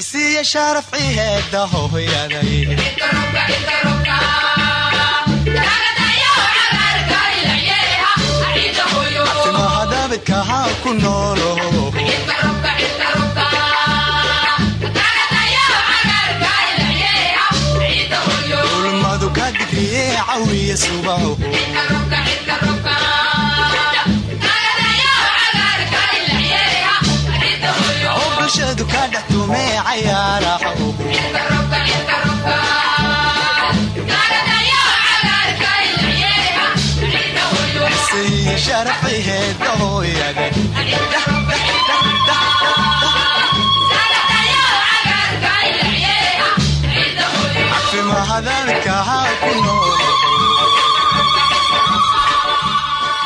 isiiya sharaf ciheeda hooyaday mahadabidkahaa ku noolo. Ulmadu ka digriye cawiya subaho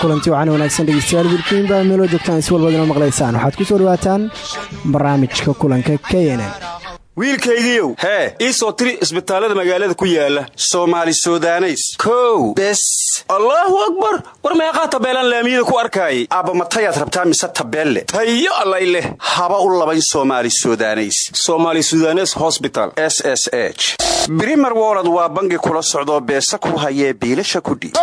kulanti waxaana wanaagsan dhegeystayaal wilkiinba meeloo joogtaan si walbaad inoo maqlaysaan. Waxaad ku soo dhawaataan barnaamijka kulanka k wiilkaygiiow hee ii soo tiri isbitaallada magaalada ku yaalla soomaali sudaneys. Kow bes. Allaahu akbar! War meeqaa tabeelaan laamiyada ku arkaayay? Aabbamatayaad rabtaa mise tabeelle? Tayo allay leh. Haba u labayn somaali sudaneys. Somaali sudanes hosbital s s h. Brimer waa bangi kula socdoo beesa ku hayee biilasha kudhiib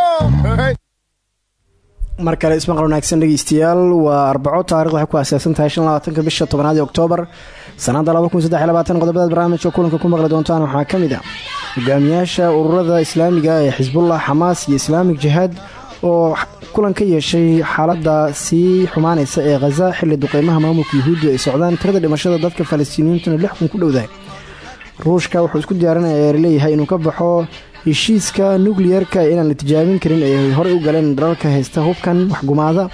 mar kale ismaqal wanaagsan dhegeystayaal waa arbaco taarikh waxay ku aasaasan tahay shan bisha tobanaad ee oktoobar. Sanada qodobada barnaamijka kulanka ku maqli doontaan. Waxaa ka mid ah hogaamiyaasha ururada islaamiga ee xisbullah xamaas iyo islaamik jihaad oo kulan ka yeeshay xaalada sii xumaanaysa ee khaza xilli duqeymaha maamulka yuhuuddu ay socdaan tirada dhimashada dadka falastiiniyiintuna lix kun ku dhowdahay ruushka wuxuu isku diyaarinaya leeyahay inuu ka baxo heshiiska nukliyerka inaan la tijaabin karin ay horey u galeen dalalka haysta hubkan waxgumaada.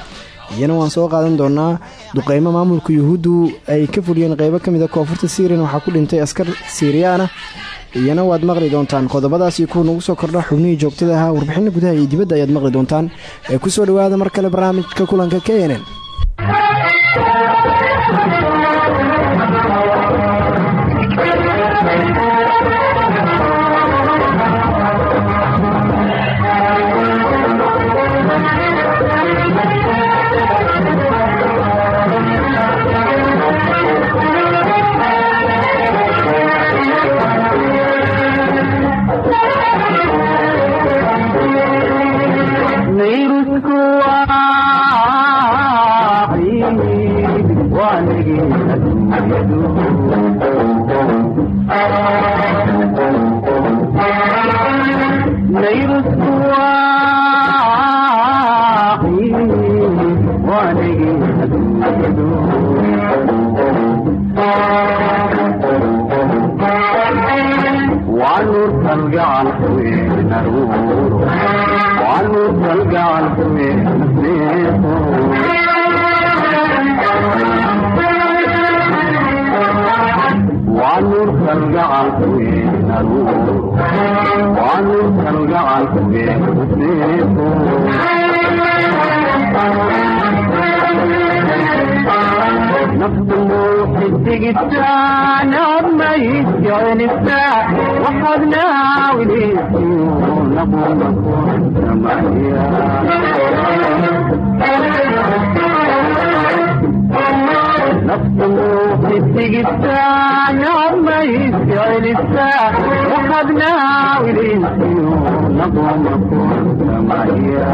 Iyana waan soo qaadan doonaa duqeymo maamulka yuhuuddu ay ka fuliyeen qeybo ka mida ah koonfurta syrian waxaa ku dhintay askar siriyaana. Iyana waad maqli doontaan qodobadaasi kuwa nagu soo kordha xubnihii joogtada ahaa warbixinna gudaha iyo dibadda ayaad maqli doontaan. Ee ku soo dhawaada mar kale barnaamijka kulanka k nn dhigitaan abmayso elisa waxadnaa wiliisiyo nabunabunamaya naftamuufitigittaan abmayso elisa waxadnaa wiliisiyo nabunabunamaya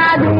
بعد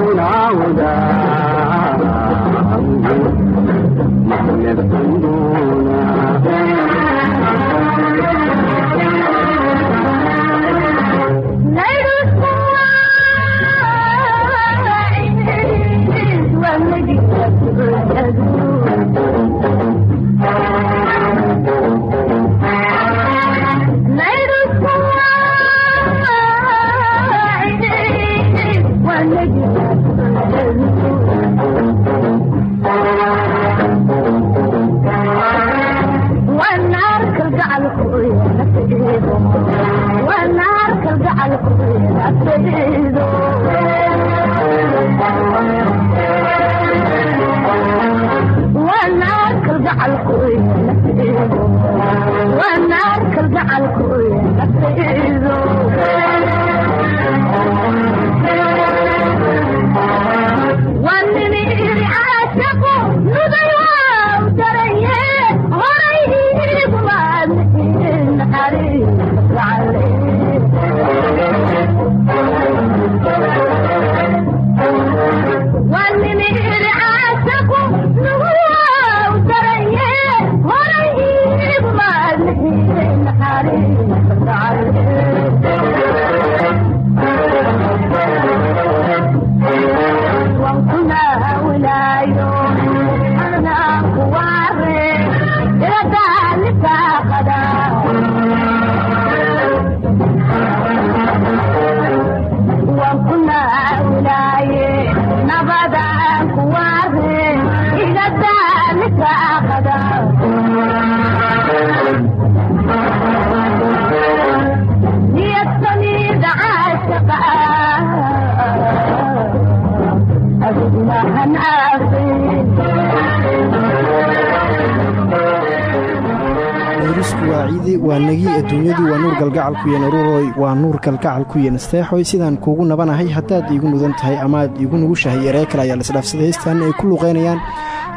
waa negi adduunyadu waa nuur galgacal kuya naruuroy waa nuur galgacal kuya nasteexoy sidaan kuugu nabanahay haddaad iigu mudan tahay amaad iigu nugushahay eree kale ayaa lasdhaafsaday heystan ay ku luqeynayaan.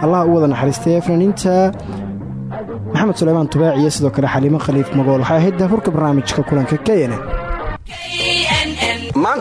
Allah u wada naxariistay fanaaniinta maxamed suleymaan tubaac iyo sidoo kale xaliimo khaliif magool waxay ahayd daafurka barnaamijka kulanka k n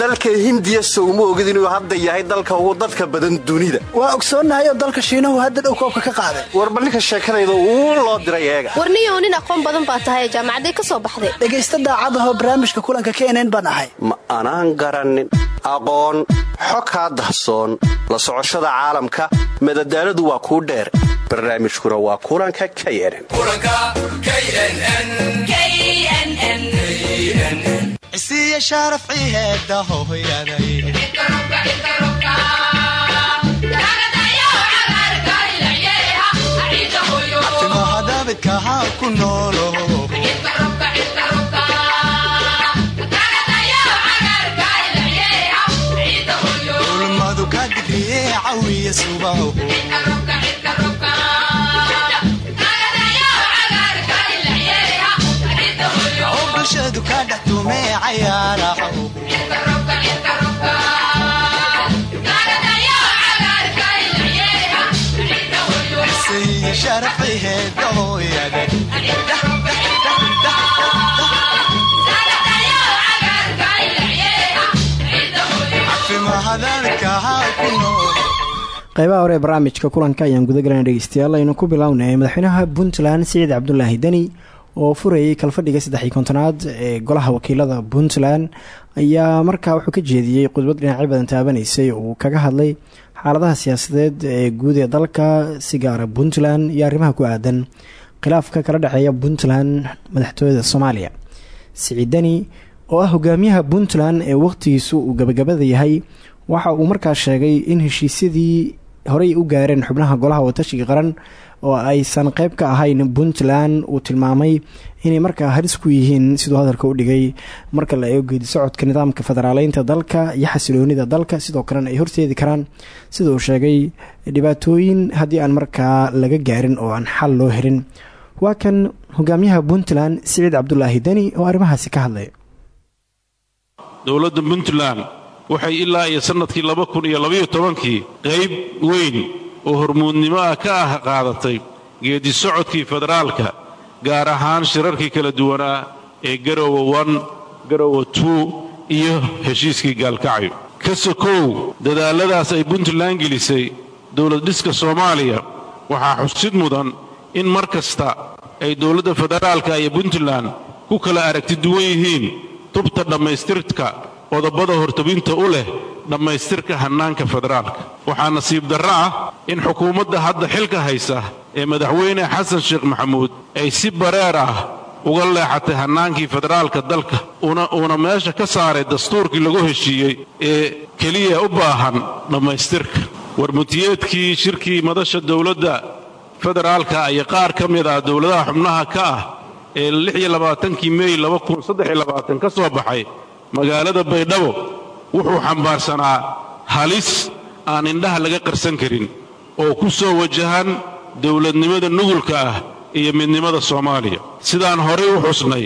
dalka hindiya sowma ogid inuu hadda yahay dalka ugu dadka badan dunida. Waa ogsoonnahay oo dalka shiinahu hadda dhow koobka ka qaaday. Warba ninka sheekadayda uu loo diray eega. Warniyow nin aqoon badan baa tahay jaamacaday ka soo baxday. Dhegaysta daacadahoo barnaamijka kulanka knn baan ahay. Ma anaan garannin aqoon xo kaa dahsoon la socoshada caalamka madadaaladu waa kuu dheer barnaamijkuna waa kulanka knn isiya sharaf ciheeda hohoyaday timaha daabidka ha ku noolo ulmadu ka digriye cawiya subaho bulshadu ka dhex tumee hore ee barnaamijka kulanka ayaan guda galana dhegeystayaal aynu ku bilownay madaxweynaha puntland siciid cabdulaahi deni oo furayay kalfadhiga saddex iyo kontonaad ee golaha wakiilada puntland. Ayaa markaa wuxuu ka jeediyey khudbad dhinacyo badan taabanaysay oo uu kaga hadlay xaaladaha siyaasadeed ee guud ee dalka si gaara puntland iyo arrimaha ku aadan. Khilaafka kala dhexeeya puntland madaxtooyada soomaaliya. Siciid deni oo ah hogaamiyaha puntland ee wakhtigiisu uu gabagabada yahay waxa uu markaa sheegay in heshiisyadii horey u gaareen xubnaha golaha watashiga qaran oo aysan qeyb ka ahayn puntland uu tilmaamay inay markaa halis ku yihiin siduu hadalka u dhigay. Marka la eego geedi socodka nidaamka federaaleynta dalka iyo xasiloonida dalka sidoo kalena ay horseedi karaan sida uu sheegay dhibaatooyin haddii aan markaa laga gaarin oo aan xal loo helin. Waa kan hogaamiyaha puntland siciid cabdulaahi deni oo arrimahaasi ka hadlay. Dowladda puntland waxay ilaa iyo sannadkii laba kun iyo tobankii qayb weyn oo hormuudnimo ah ka ah qaadatay geedi socodkii federaalka gaar ahaan shirarkii kala duwanaa ee garowa wan garowa tuu iyo heshiiskii gaalkacyo. Ka sokow dadaalladaas ay puntland gelisay dowlad dhiska soomaaliya. Waxaa xusid mudan in mar kasta ay dowladda federaalka iyo puntland ku kala aragti duwan yihiin tubta dhammaystirka qodobada hortabinta u leh dhammaystirka hannaanka federaalka. Waxaa nasiib darro ah in xukuumadda hadda xilka haysa ee madaxweyne xasan sheekh maxamuud ay si bareer ah uga leexatay hannaankii federaalka dalka uuna meesha ka saaray dastuurkii lagu heshiiyey ee keliya u baahan dhammaystirka. Warmutiyeedkii shirkii madasha dowladda federaalka iyo qaar ka mid ah dowladaha xubnaha ka ah ee kii mey ka soo baxay magaalada baydhabo wuxuu xambaarsanaa halis aan indhaha laga qarsan karin oo ku soo wajahan dowladnimada nugulka ah iyo midnimada soomaaliya. Sidaan horay u xusnay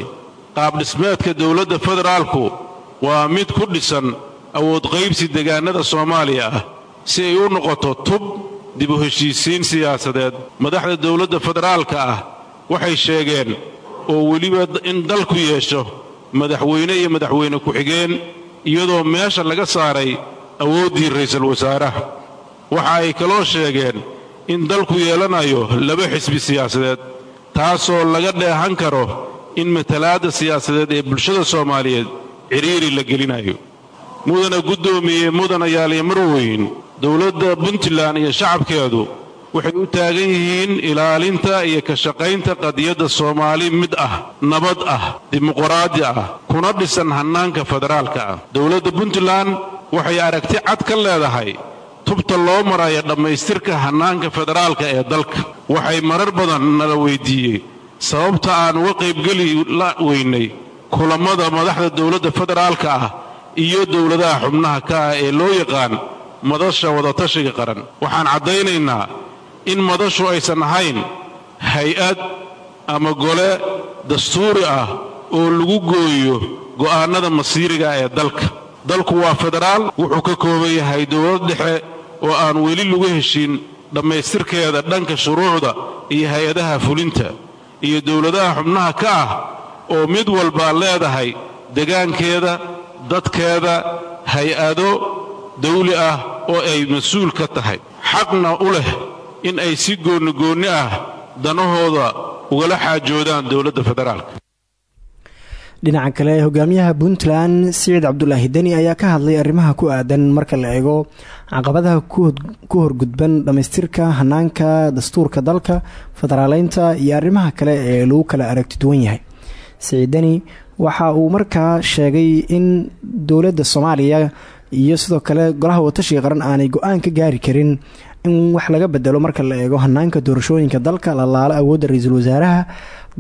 qaabdhismeedka dowladda federaalku waa mid ku dhisan awood qaybsi degaannada soomaaliya ah si ay u noqoto tub dib u heshiisiin siyaasadeed. Madaxda dowladda federaalka ah waxay sheegeen oo weliba in dalku yeesho madaxweyne iyo madaxweyne ku-xigeen iyadoo meesha laga saaray awooddii ra'iisul wasaaraha. Waxa ay kaloo sheegeen in dalku yeelanayo laba xisbi siyaasadeed taasoo laga dheehan karo in matalaadda siyaasadeed ee bulshada soomaaliyeed cidhiiri la gelinayo. Mudana guddoomiye mudanayaaliyo marweyn dowladda puntland iyo shacabkeedu waxay u taagan yihiin ilaalinta iyo ka shaqaynta qadiyadda soomaali mid ah nabad ah dimuqraadi ah kuna dhisan hannaanka federaalka ah. Dowladda puntland waxay aragti cad ka leedahay tubta loo maraya dhammaystirka hannaanka federaalka ee dalka. Waxay marar badan nala weyddiiyey sababta aan uga qaybgeli la weynay kulammada madaxda dowladda federaalka ah iyo dowladaha xubnaha ka ah ee loo yaqaan madasha wadatashiga qaran. Waxaan caddaynaynaa in madashu aysan ahayn hay'ad ama gole dastuuri ah oo lagu gooyo go'aannada masiiriga ee dalka. Dalku waa federaal wuxuu ka kooban yahay dowlad dhexe oo aan weli lagu heshin dhammaystirkeeda dhanka shuruucda iyo hay'adaha fulinta iyo dowladaha xubnaha ka ah oo mid walbaa leedahay degaankeeda dadkeeda hay'ado dawli ah oo ay mas'uul ka tahay. Xaqna u leh in ay si goonnigoonni ah danahooda ugala xaajoodaan dowladda federaalka. Dhinaca kale hogaamiyaha puntland siciid cabdulaahi deni ayaa ka hadlay arrimaha ku aadan marka la eego caqabadaha ku horgudban dhammaystirka hanaanka dastuurka dalka federaaleynta iyo arrimaha kale ee lagu kala aragti duwan yahay. Siciid deni waxa uu markaa sheegay in dowladda soomaaliya iyo sidoo kale golaha watashiga qaran aanay go'aan ka gaari karin in wax laga bedelo marka la eego hanaanka doorashooyinka dalka la laalo awoodda ra'iisul wasaaraha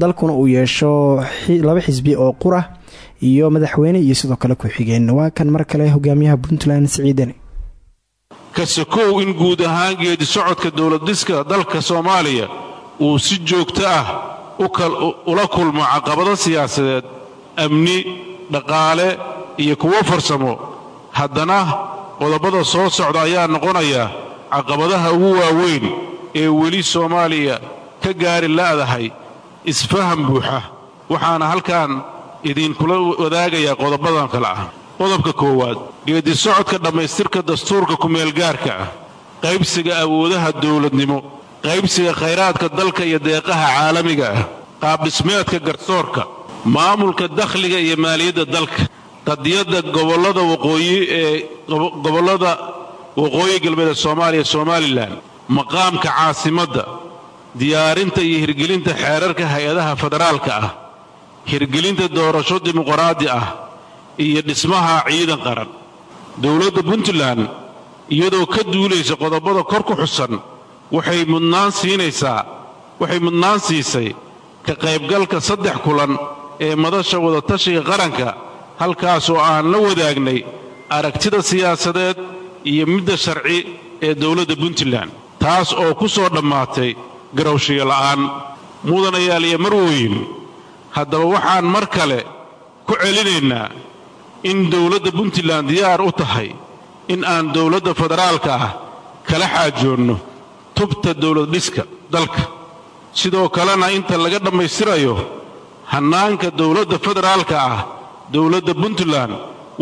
dalkuna uu yeesho laba xisbi oo qura iyo madaxweyne iyo sidoo kale ku-xigeen waa kan mar kale hogaamiyaha puntland siciidani kasakow in guud ahaan geedi socodka dowladdhiska dalka soomaaliya uu si joogto ah ula kulmo caqabado siyaasadeed amni dhaqaale iyo kuwo farsamo. Haddana qodobada soo socda ayaa noqonaya caqabadaha ugu waaweyn ee weli soomaaliya ka gaari la'dahay isfaham buuxa. Waxaana halkan idiinkula wadaagayaa qodobadan kale ah. Qodobka koowaad geedi socodka dhammaystirka dastuurka kumeelgaarka ah. Qaybsiga awoodaha dowladnimo qaybsiga khayraadka dalka iyo deeqaha caalamiga ah. Qaabdhismeedka garsoorka maamulka dakhliga iyo maaliyadda dalka. Qadiyadda gobollada waqooyi ee gobollada waqooyi galbeed ee soomaaliya somalilan maqaamka caasimadda diyaarinta iyo hirgelinta xeerarka hay'adaha federaalka ah hirgelinta doorasho dimuqraadi ah iyo dhismaha ciidan qaran. Dowladda puntland iyadoo ka duulaysa qodobada kor ku xusan waxay mudnaan siinaysaa waxay mudnaan siisay ka qaybgalka saddex kulan ee madasha wadatashiga qaranka halkaasoo aan la wadaagnay aragtida siyaasadeed iyo midda sharci ee dowladda puntland taas oo ku soo dhammaatay garowshiyo la'aan mudanayaal iyo marweyn. Haddaba waxaan mar kale ku celinaynaa in dowladda puntland diyaar u tahay in aan dowladda federaalka ah kala xaajoonno tubta dowladdhiska dalka. Sidoo kalena inta laga dhammaystirayo hannaanka dowladda federaalka ah dowladda puntland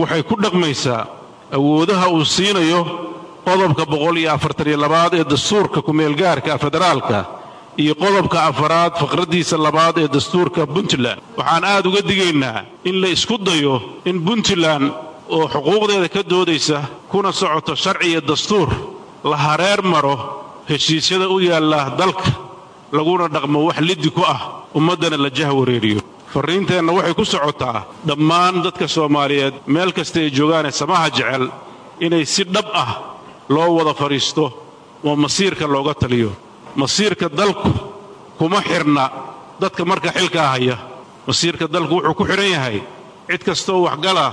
waxay ku dhaqmaysaa awoodaha uu siinayo qodobka boqol iyo afartaniyo labaad ee dastuurka kumeelgaarka federaalka iyo qodobka afaraad faqraddiisa labaad ee dastuurka puntland. Waxaan aad uga digaynaa in la isku dayo in puntland oo xuquuqdeeda ka doodaysa kuna socoto sharci iyo dastuur la hareer maro heshiisyada u yaalla dalka laguna dhaqmo wax liddi ku ah ummaddana la jah wareeriyo farriinteenna waxay ku socotaa dhammaan dadka soomaaliyeed meel kasta ay joogaanee samaha jecel inay si dhab ah loo wada fadhiisto oo masiirka looga taliyo. Masiirka dalku kuma xidhna dadka marka xilkaa haya masiirka dalku wuxuu ku xidhan yahay cid kastooo waxgalah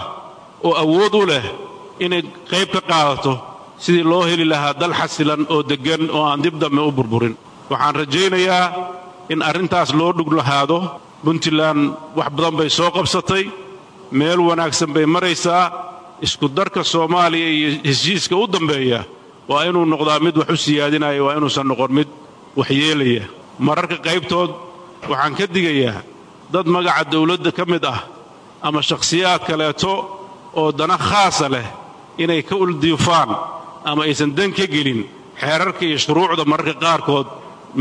oo awood u leh inay qayb ka qaadato sidii loo heli lahaa dal xasilan oo deggan oo aan dib dambe u burburin. Waxaan rajaynayaa in arrintaas loo dhug lahaado puntland wax badan bay soo qabsatay meel wanaagsan bay maraysaa isku darka soomaaliya iyo heshiiska u dambeeya waa inuu noqdaa mid wax u siyaadinaya waa inuusan noqon mid waxyeelaya mararka qaybtood waxaan ka digayaa dad magaca dawladda ka mid ah ama shakhsiyaad kaleeto oo dana khaasa leh inay ka uldiifaan ama aysan dan ka gelin xeerarka iyo shuruucda mararka qaarkood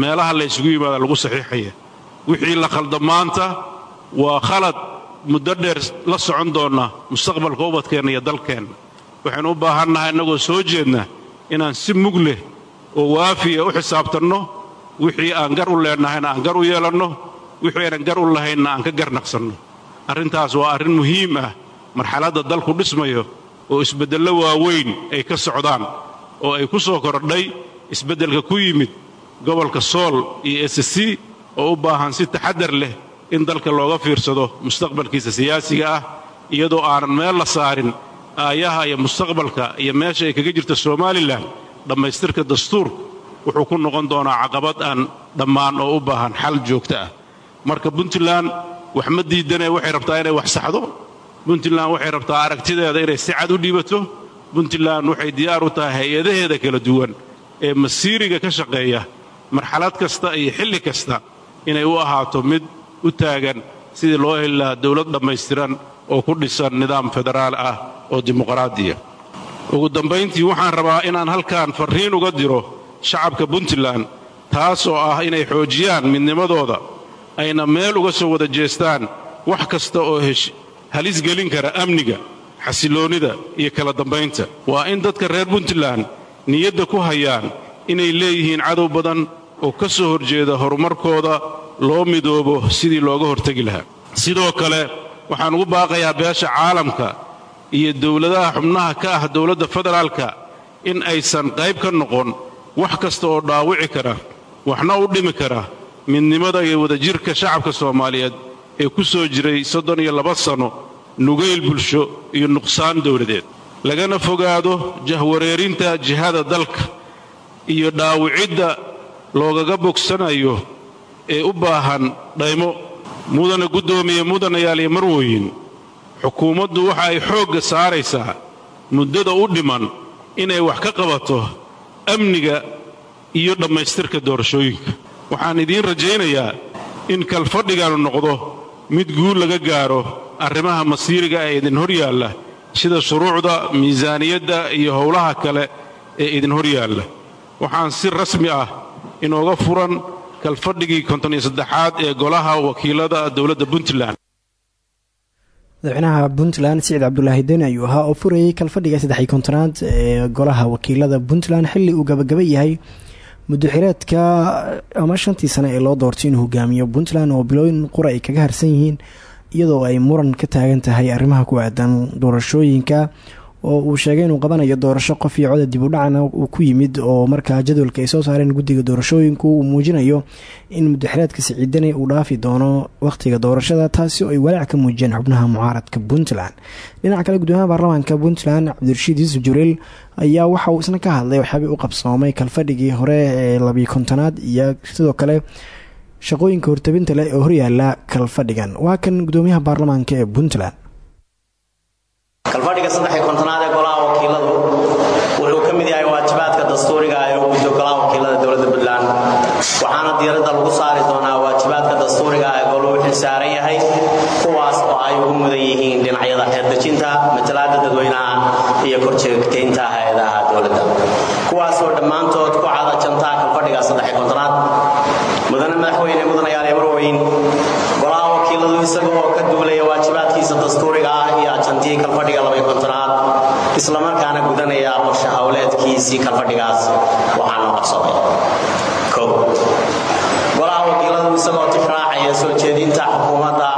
meelaha la ysugu yimaada lagu saxiixaya wixii la khalda maanta waa khalad muddo dheer la socon doonna mustaqbalka ubadkeenna iyo dalkeenna waxaynu u baahannahay innagoo soo jeedna inaan si mug leh oo waafiya u xisaabtanno wixii aan gar u leennahayna aan gar u yeelanno wixii aynan gar u lahaynna aan ka garnaqsanno. Arrintaas waa arrin muhiim ah marxaladda dalku dhismayo oo isbeddello waaweyn ay ka socdaan oo ay ku soo kordhay isbeddelka ku yimid gobolka sool iyo s c oo u baahan si taxadar leh in dalka looga fiirsado mustaqbalkiisa siyaasiga ah iyadoo aanan meel la saarin aayaha iyo mustaqbalka iyo meesha ay kaga jirta somalilan dhammaystirka dastuurku wuxuu ku noqon doonaa caqabad aan dhammaan oo u baahan xal joogto ah. Marka puntland wax ma diidane waxay rabtaa inay wax saxdo? Puntland waxay rabtaa aragtideeda inay si cad u dhiibato puntland waxay diyaar u tahay hay'adaheeda kala duwan ee masiiriga ka shaqeeya marxalad kasta iyo xilli kasta inay u ahaato mid u taagan sidii loo heli lahaa dowlad dhammaystiran oo ku dhisan nidaam federaal ah oo dimuqraadiya. Ugu dambayntii waxaan rabaa inaan halkan farriin uga diro shacabka puntland taas oo ah inay xoojiyaan midnimadooda ayna meel uga soo wada jeestaan wax kasta oo halis gelin kara amniga xasiloonnida iyo kala dambaynta. Waa in dadka reer puntland niyadda ku hayaan inay leeyihiin cadow badan oo ka soo horjeeda horumarkooda loo midoobo sidii looga hortegi lahaa. Sidoo kale waxaan ugu baaqayaa beesha caalamka iyo dowladaha xubnaha ka ah dowladda federaalka in aysan qayb ka noqon wax kasta oo dhaawici kara waxna u dhimi kara midnimada iyo wadajirka shacabka soomaaliyeed ee ku soo jiray soddon iyo laba sanno nugayl bulsho iyo nuqsaan dowladeed. Lagana fogaado jahwareerinta jihada dalka iyo dhaawicidda loogaga bogsanayo ee u baahan dhaymo. Mudana guddoomiye mudanayaal iyo marwooyin xukuumaddu waxa ay xoogga saaraysaa muddada u dhiman inay wax ka qabato amniga iyo dhammaystirka doorashooyinka. Waxaan idiin rajaynayaa in kalfadhiganu noqdo mid guul laga gaaro arrimaha masiiriga ee idin hor yaalla sida shuruucda miisaaniyadda iyo howlaha kale ee idin hor yaalla. Waxaan si rasmi ah inooga furan kalfadhigii konton iyo saddexaad ee golaha wakiilada dowladda puntland. Madaxweynaha puntland siciid cabdulaahi deni ayuu ahaa oo furayay kalfadhiga saddex kontonaad ee golaha wakiilada puntland. Xilli uu gabagaba yahay muddoxireedka ama shantii sane ee loo doortay inuu hogaamiyo puntland oo bilooyin qura ay kaga harsan yihiin iyadoo ay muran ka taagan tahay arrimaha ku aadan doorashooyinka oo uu sheegay inuu qabanayo doorasho qof iyo coda dib u dhacna uu ku yimid oo markaa jadwalka ay soo saareen guddiga doorashooyinku uu muujinayo in muddaxireedka siciidani uu dhaafi doono wakhtiga doorashada taasi oo ay walaac ka muujiyeen xubnaha mucaaradka puntland. Dhinaca kale gudoomiyaha baarlamaanka puntland cabdirashiid yuusuf jibriil ayaa waxa uu isna ka hadlay waxyaabay u qabsoomay kalfadhigii hore ee labiyo kontonaad iyo sidoo kale shaqooyinka hortabinta leh ee horyaala kalfadhigan. Waa kan gudoomiyaha baarlamaanka ee puntland kalfadhiga saddexiy kontonaad ee golaha wakiiladu wuxuu ka mid yahay waajibaadka dastuuriga ee u guddo golaha wakiilada dowladda puntland. Waxaana diiradda lagu saari doonaa waajibaadka dastuuriga ee goluhu xilsaaran yahay kuwaas oo ay ugu mudan yihiin dhinacyada xeerdejinta matalaada dadweynaha iyo korjeegtaynta hay'adaha dowladda. Kuwaas oo dhammaantood ku cada jantaa kalfadhiga saddexiy kontonaad. Mudane madaxweyne mudanayaal marweyn golaha wakiiladu isaga oo ka duulaya waajibaadkiisa dastuuriga ah iyo ajantii kalfadhiga islamarkaana gudanaya qorshe howleedkiisii kalfadhigaas waxaa noo qabsaday golaha wakiiladu isagoo tixraacaya soo jeedinta xukuumadda.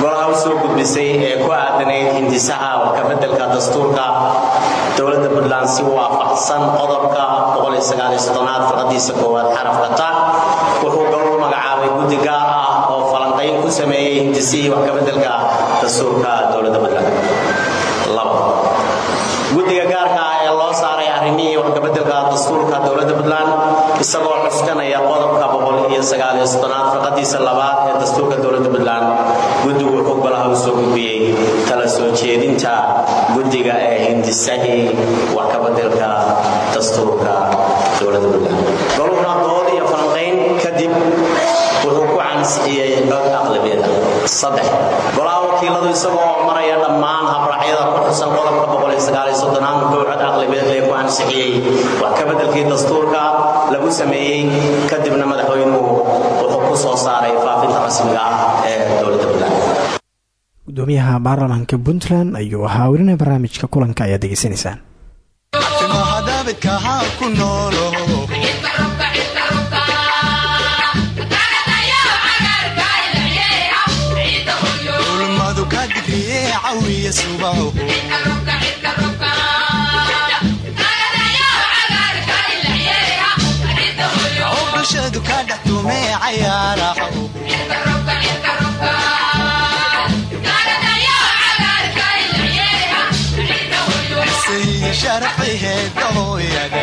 Golaha u gudbisay ee ku aadanayd hindisaha warkabedelka dastuurka. Dowladda puntland si waafaqsan qodobka aad firqadiisa koowaad xarafka ta wuxuu golu magacaabay guddi gaar ah oo falanqayn ku sameeyey hindisihii waxkabedelka dastuurka dowladda puntland guddiga gaarka ah ee loo saaray arrimihii waxkabedelka dastuurka dowladda puntland isagoo cuskanaya qodobka aad firqadiisa labaad ee dastuurka dowladda puntland guddigu wuxuu golaha u soo gudbiyey tala soo jeedinta guddiga ee hindisahii waxkabedelka dastuurka dowladda puntland. Goluhuna dood iyo falanqayn kadib wuxuu ku cansixiyey cod aqlabiyada saddex. Golaha wakiiladu isagoo maraya dhammaan habraacyada ku xusan qodobka aad wuxuu cod aqlabiyad lee ku ansixiyey. Wax ka bedelkii dastuurka lagu sameeyey kadibna madaxweynuhu wuxuu ku soo saaray faafinta rasmiga ah ee dowladda puntland gudoomiyaha baarlamaanka puntland ayuu ahaa welina barnaamijka kulanka ayaad degeysanaysaan subaho bulshadu ka dhex tumee cayaaraha sayid sharafay heedahooyaga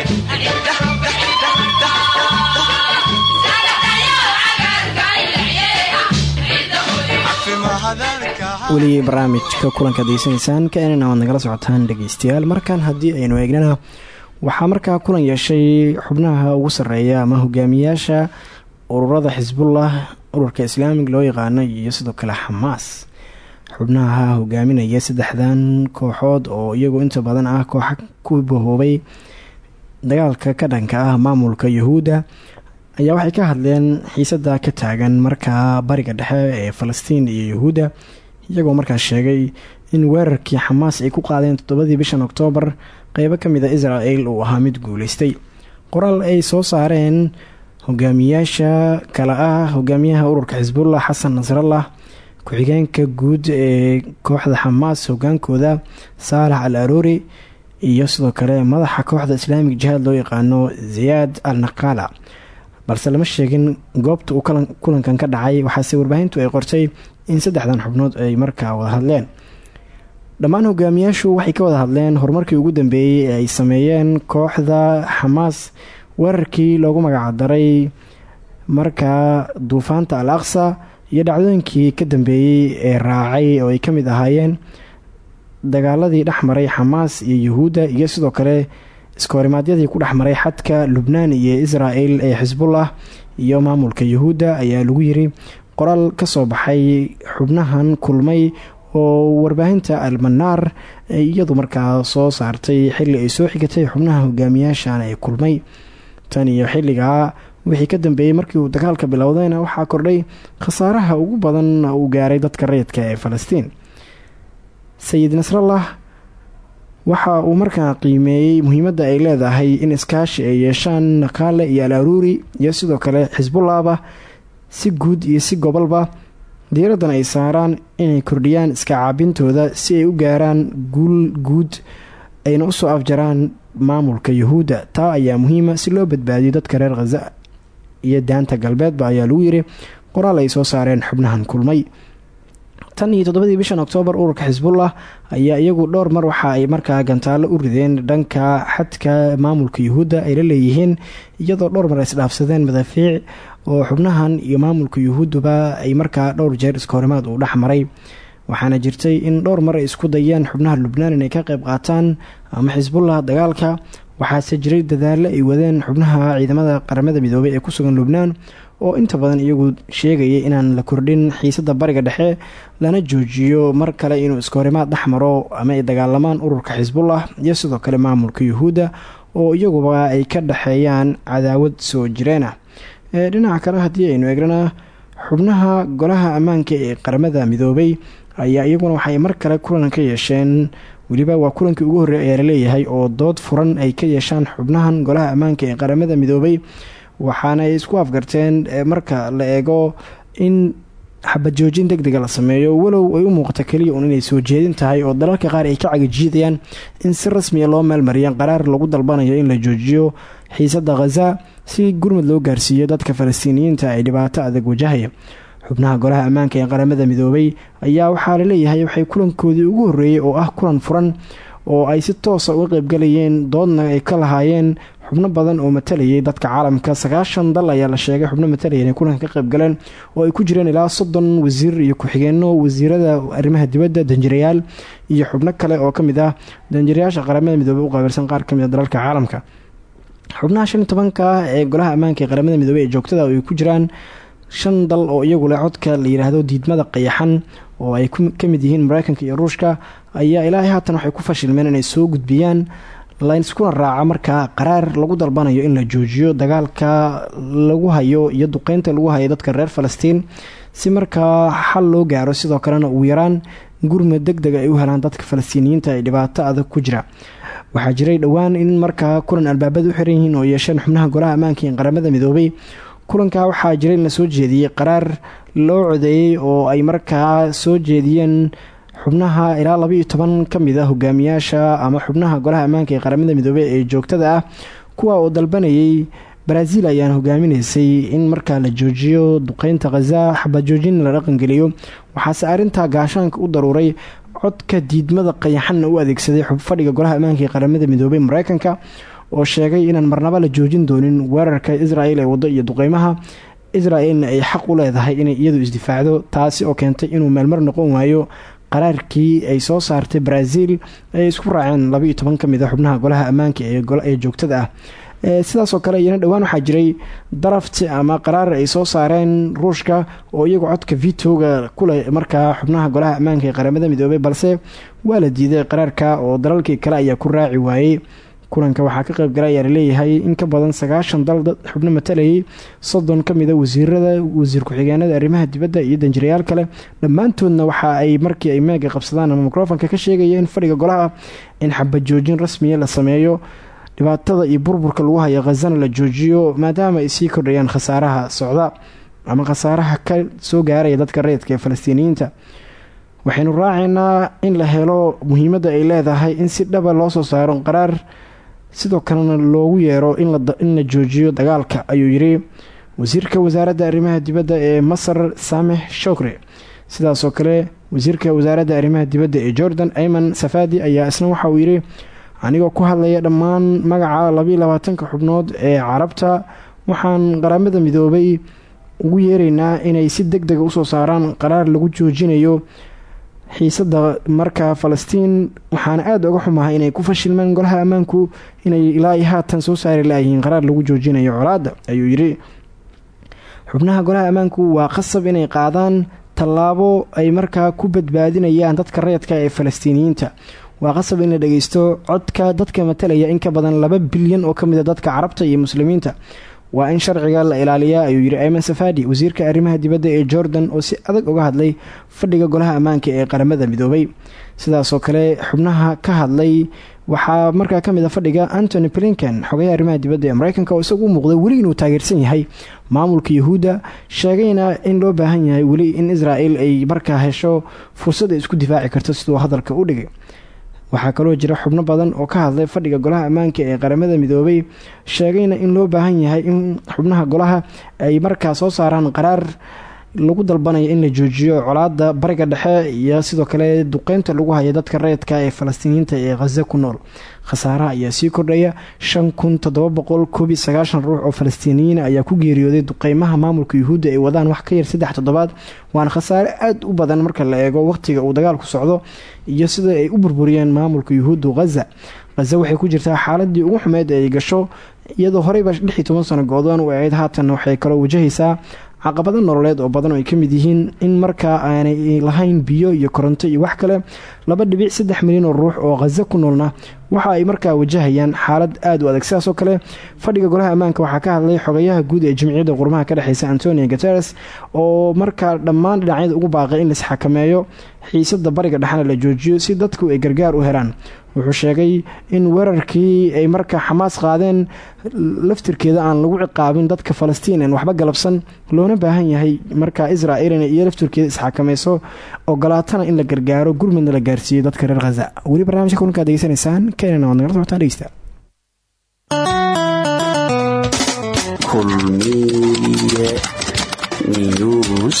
weli barnaamijka kulanka degeysanaysaan keenana waad nagala socotaan dhegeystayaal markan haddii aynu eegnana waxaa markaa kulan yeeshay xubnaha ugu sarreeya ama hogaamiyaasha ururada xisbullah ururka islaamig loo yaqaano iyo sidoo kale xamaas. Xubnaha hogaaminaya saddexdan kooxood oo iyagu inta badan ah kooxa ku bahoobay dagaalka ka dhanka ah maamulka yahuudda ayaa waxay ka hadleen xiisada ka taagan markaa bariga dhexe ee falastiin iyo yahuudda iyagoo markaas sheegay in weerarkii xamaas ay ku qaadeen toddobadii bishan oktoobar qeybo ka mid a israel uu ahaa mid guuleystay qoraal ay soo saareen hogaamiyaasha kale ah hogaamiyaha ururka xisbullah xasan nasrallah ku-xigeenka guud ee kooxda xamaas hogaankooda saalax al aroori iyo sidoo kale madaxa kooxda islaamig jihaad loo yaqaano ziyaad al naqala balse lama sheegin goobta uu kulankan ka dhacay waxaase warbaahintu ay qortay in saddexdan xubnood ay markaa wada hadleen. Dhammaan hogaamiyaashu waxay ka wada hadleen horumarkii ugu dambeeyey ee ay sameeyeen kooxda xamaas weerarkii loogu magacdaray markaa duufaanta al aqsa iyo dhacdooyinkii ka dambeeyey ee raacay oo ay ka mid ahaayeen dagaaladii dhexmaray xamaas iyo yuhuudda iyo sidoo kale iskahorimadyadii ku dhexmaray xadka lubnaan iyo israel ee xisbullah iyo maamulka yuhuudda ayaa lagu yiri qoraal ka soo baxay xubnahan kulmay oo warbaahinta almanaar iyadu markaa soo saartay xilli ay soo xigatay xubnaha hogaamiyaashan ee kulmay. Tan iyo xilligaa wixii ka dambeeyey markii uu dagaalka bilowdayna waxaa kordhay khasaaraha ugu badan uu gaaray dadka rayidka ee falastiin. Sayid nasrallah waxa uu markaa qiimeeyey muhiimadda ay leedahay in iskaashi ay yeeshaan naqaale iyo al aruuri iyo sidoo kale xisbullahba si guud iyo si gobolba diiraddan ay saaraan inay kordhiyaan iska caabintooda si ay u gaaraan guul guud ayna u soo afjaraan maamulka yuhuudda. Taa ayaa muhiima si loo badbaadiyo dadka reer khaza iyo daanta galbeedba ayaa lagu yiri qoraal ay soo saareen xubnahan kulmay tan iyo toddobadii bishan oktoobar ururka xisbullah ayaa iyagu dhowr mar waxa ay markaa gantaalo u rideen dhanka xadka maamulka yuhuudda ay la leeyihiin iyadoo dhowr mar isdhaafsadeen madaafiic oo xubnahan iyo maamulka yuhuudduba ay markaa dhowr jeer iska horimaad uu dhex maray. Waxaana jirtay in dhowr mar ay isku dayeen xubnaha lubnaan inay ka qayb qaataan ama xisbullah dagaalka. Waxaase jiray dadaalo ay wadeen xubnaha ciidamada qaramada midoobay ee ku sugan lubnaan oo inta badan iyagu sheegayay inaan la kordhin xiisada bariga dhexe lana joojiyo mar kale inuu iskahorimaad dhex maro ama ay dagaalamaan ururka xisbullah iyo sidoo kale maamulka yuhuudda oo iyaguba ay ka dhexeeyaan cadaawad soo jireen ah. Dhinaca kale haddii aynu eegnana xubnaha golaha ammaanka ee qaramada midoobay ayaa iyaguna waxay mar kale kulan ka yeesheen. Weliba waa kulankii ugu horreey ayaa la leeyahay oo dood furan ay ka yeeshaan xubnahan golaha ammaanka ee qaramada midoobay waxaana ay isku afgarteen marka la eego in xabajoojin deg dega la sameeyo walow ay u muuqato keliya un inay soo jeedin tahay oo dalalka qaar ay ka cagajiidayaan in si rasmiya loo meelmariyaan qaraar lagu dalbanayo in la joojiyo xiisada khaza si gurmud loo gaarsiiyo dadka falastiiniyiinta ay dhibaato adag wajahaya. Xubnaha golaha ammaanka ee qaramada midoobay ayaa waxaa la leeyahay waxay kulankoodii ugu horreeyey oo ah kulan furan oo ay si toosa uga qaybgalayeen doodna ay ka lahaayeen xubno badan oo matalayay dadka caalamka. Sagaashan dal ayaa la sheegay xubno matalaya inay kulanka ka qaybgaleen oo ay ku jireen ilaa soddon wasiir iyo ku-xigeenno wasiirada arrimaha dibadda danjirayaal iyo xubno kale oo ka mid ah danjirayaasha qaramada midoobey u qaabilsan qaar ka mid a dalalka caalamka. Xubnaha shan iyo tobanka ee golaha ammaanka ee qaramada midoobey ee joogtada ay ku jiraan shan dal oo iyagu leh codka la yidhaahdo diidmada qayaxan oo ay ka mid yihiin mareykanka iyo ruushka ayaa ilaahay haatan waxay ku fashilmeen inay soo gudbiyaan layskuna raaca markaa qaraar lagu dalbanayo in la joojiyo dagaalka lagu hayo iyo duqeynta lagu hayo dadka reer falastiin. Si markaa xal loo gaaro sidoo kalena ugu yaraan gurmud deg deg ay u helaan dadka falastiiniyiinta ee dhibaato adag ku jira. Waxaa jiray dhowaan in markaa kulan albaabada u xiran yihiin oo yeesheen xubnaha golaha ammaanka ee qaramada midoobay. Kulankaa waxaa jiray in la soo jeediyey qaraar loo codeeyey oo ay markaa soo jeediyeen xubnaha ilaa laba iyo toban ka mid a hogaamiyaasha ama xubnaha golaha ammaanka ee qaramada midoobey ee joogtada ah kuwa oo dalbanayay brazil ayaana hogaaminaysay in markaa la joojiyo duqeynta khaza xabajoojin la dhaqangeliyo. Waxaase arintaa gaashaanka u daruuray codka diidmada qayaxanna u adeegsaday fadhiga golaha ammaanka ee qaramada midoobay mareykanka oo sheegay inaan marnaba la joojin doonin weerarka israel ee waddo iyo duqeymaha israel ay xaq u leedahay inay iyadu isdifaacdo taasi oo keentay inuu meelmar noqon waayo qaraarkii ay soo saartay brazil ay isku raaceen labaiyo toban ka mid a ah xubnaha golaha ammaanka ee joogtada ah. Sidaasoo kale iyana dhowaan waxaa jiray darafti ama qaraar ay soo saareen ruushka oo iyagu codka vitoga kuleh markaa xubnaha golaha ammaanka ee qaramada midoobay balse waa la diiday qaraarka oo dalalkii kale ayaa ku raaci waayey kulanka waxaa ka qayb gala ayaa la leeyahay in ka badan sagaashan dal xubno matalayay soddon ka mida wasiirada wasiir ku-xigeenada arrimaha dibadda iyo danjirayaal kale dhammaantoodna waxa ay markii ay meega qabsadaan ama mikrofonka ka sheegayeen fadhiga golaha in xabajoojin rasmiya la sameeyo dhibaatada iyo burburka lagu haya khazana la joojiyo maadaama ay sii kordhayaan khasaaraha socda ama khasaaraha ka soo gaaraya dadka rayidka ee falastiiniyiinta. Waxaynu raacaynaa in la helo muhiimadda ay leedahay in si dhaba loo soo saaro qaraar sidoo kalena loogu yeero in la joojiyo dagaalka ayuu yiri wasiirka wasaaradda arrimaha dibadda ee masar samex shokre sidaasoo kale wasiirka wasaaradda arrimaha dibadda ee jordan ayman safadi ayaa isna waxa uu yidhi anigoo ku hadlaya dhammaan magaca labayo labaatanka xubnood ee carabta waxaan qaramada midoobay ugu yeeraynaa inay si deg dega u soo saaraan qaraar lagu joojinayo xiisada marka falastiin waxaana aada uga xumahay inay ku fashilmeen golaha ammaanku inay ilaa iyo haatan soo saari laayihiin qaraar lagu joojinayo colaada ayuu yidhi. Xubnaha golaha ammaanku waa qasab inay qaadaan tallaabo ay markaa ku badbaadinayaan dadka rayadka ee falastiiniyiinta. Waa qasab in la dhageysto codka dadka matalaya in ka badan laba bilyan oo ka mid a ah dadka carabta iyo muslimiinta waa in sharciga la ilaaliyaa ayuu yidhi ayman safadi wasiirka arrimaha dibadda ee jordan oo si adag uga hadlay fadhiga golaha ammaanka ee qaramada midoobay. Sidaasoo kale xubnaha ka hadlay waxaa markaa ka mid a fadhiga antony blinken xogayaha arrimaha dibadda ee mareykanka oo isagu u muuqday weli inuu taageersan yahay maamulka yahuudda sheegayna in loo baahan yahay weli in israel ay markaa hesho fursad ay isku difaaci karto siduu hadalka u dhigay waxaa kaloo jira xubno badan oo ka hadlay fadhiga golaha ammaanka ee qaramada midoobay sheegayna in loo baahan yahay in xubnaha golaha ay markaa soo saaraan qaraar lagu dalbanaya in la joojiyo colaada bariga dhexe iyo sidoo kale duqeynta lagu haya dadka rayidka ee falastiiniyiinta ee khaza ku nool. Khasaaraha ayaa sii kordhaya. Shan kun ruux oo falastiiniyiin ayaa ku geeriyooday duqeymaha maamulka yuhuudda ay wadaan wax ka yar saddex toddobaad. Waana khasaare aada u badan marka la eego waqtiga uu dagaalku socdo iyo sida ay u burburiyeen maamulka yuhuuddu khaza khaza waxay ku jirtaa xaaladii ugu xumeyd ay gasho iyadoo horeyba lix sano go-doon u ahayd. Haatan waxay kaloo wajahaysaa caqabado nololeed oo badan oo ay ka mid yihiin in markaa aanay lahayn biyo iyo koronto iyo wax kale laba dhibic saddex milyan oo ruux oo khaza ku noolna waxa ay markaa wajahayaan xaalad aada u adag. Sidaas oo kale fadhiga golaha ammaanka waxaa ka hadlay xogayaha guud ee jamciyadda qurmaha ka dhexeysa antonio guteres oo markaa dhammaan dhinacyada ugu baaqay in laisxakameeyo xiisada bariga dhexna la joojiyo si dadku ay gargaar u helaan wuxuu sheegay in weerarkii ay marka xamaas qaadeen laftirkeeda aan lagu ciqaabin dadka falastiin en waxba galabsan loona baahan yahay markaa israel iyo laftirkeeda isxakamayso ogolaatana in la gargaaro gurmudna la gaarsiiyo dadka reer khaza weli barnamijka kulankaad degeysanaysaan keenana waad nagala socotaan kulmiye news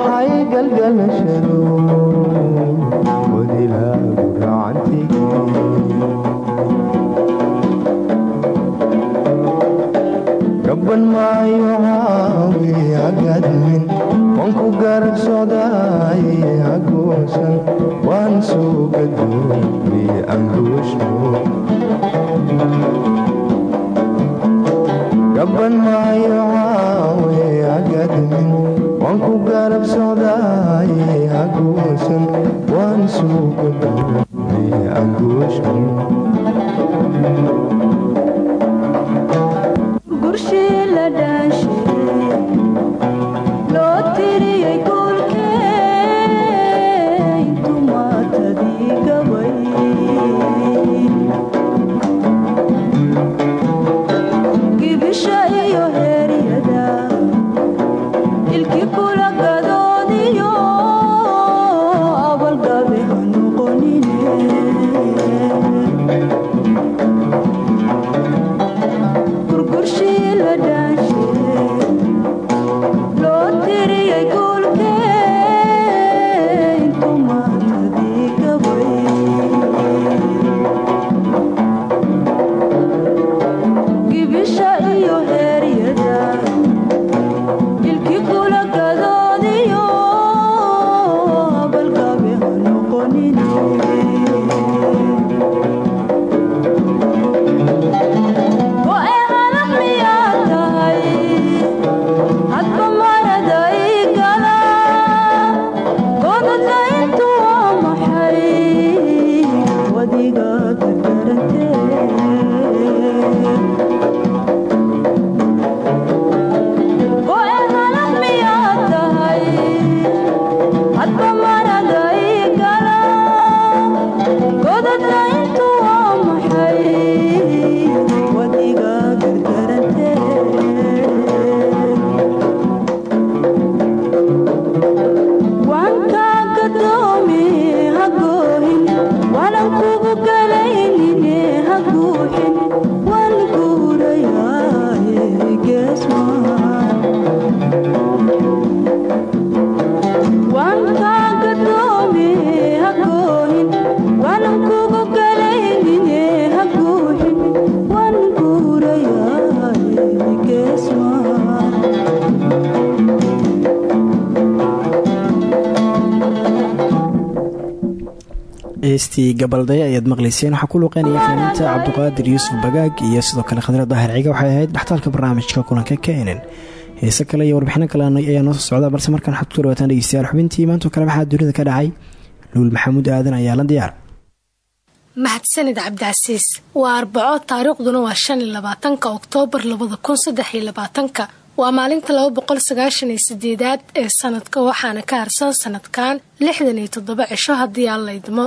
maxay galgalashadu wadilaagu racantihi gaban maayo caawi hagadmin waan ku garab socdaay hagoosan waan soo gadoobay anguushmo heestii gabaldaya ayaad maqlayseen. Waxaa ku luuqeynaya fanaaniinta cabduqaadir yuusuf bagaag iyo sidoo kale khadra daahir ciga. Waxay ahayd dhaxtaalka barnaamijka kulanka kenen heese kale iyo warbixino kale ayaa noo socda balse markaan waxaad ku dhawaataan dhegeystayaal xubintii maantoo kale maxaa dunida ka dhacay luul maxamuud aadan ayaa la diyaar. Mahadsanid cabdicasiis waa arbaco taariikhduna waa shan iyo labaatanka oktoobar labada kun waa maalinta laba boqol ee sanadka waxaana ka harsan sanadkan lixdan iyo toddoba cisho haddii aan la idmo